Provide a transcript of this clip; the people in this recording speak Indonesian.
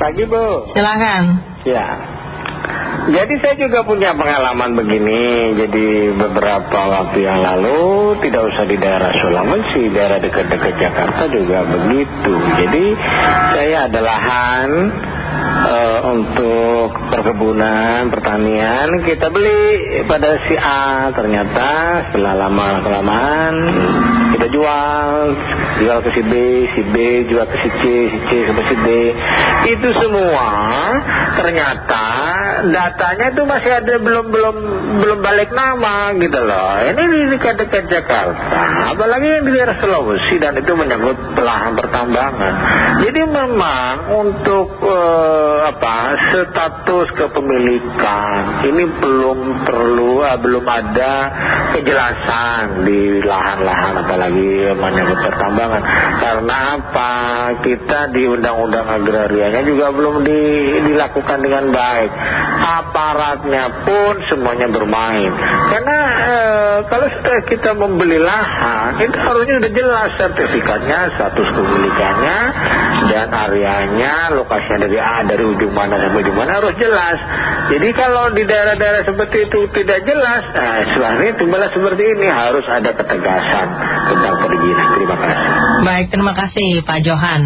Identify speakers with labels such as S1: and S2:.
S1: pagi Bu.
S2: Silakan.
S1: Ya. Jadi saya juga punya pengalaman begini. Jadi beberapa waktu yang lalu tidak usah di daerah Sulawesi, daerah dekat-dekat Jakarta juga begitu. Jadi saya ada lahan uh, untuk perkebunan, pertanian kita beli pada si A ternyata setelah lama kita jual jual ke si B, si B jual ke si C, si C ke si D itu semua ternyata datanya itu masih ada belum belum belum balik nama gitu loh. Ini di dekat-dekat Jakarta apalagi yang di daerah Sulawesi dan itu menyangkut pelahan pertambangan. Jadi memang untuk uh, apa status kepemilikan ini belum perlu uh, belum ada kejelasan di lahan-lahan apalagi menyangkut pertambangan. Karena apa? Kita di undang-undang agrarianya juga belum di, dilakukan dengan baik. Aparatnya pun semuanya bermain. Karena e, kalau sudah kita membeli lahan itu harusnya sudah jelas sertifikatnya status kepemilikannya dan areanya lokasinya dari A dari ujung mana sampai ujung mana harus jelas. Jadi kalau di daerah-daerah seperti itu tidak jelas nah sebenarnya timbullah seperti ini harus ada ketegasan tentang perizinan. Terima kasih.
S2: Baik terima kasih Pak Johan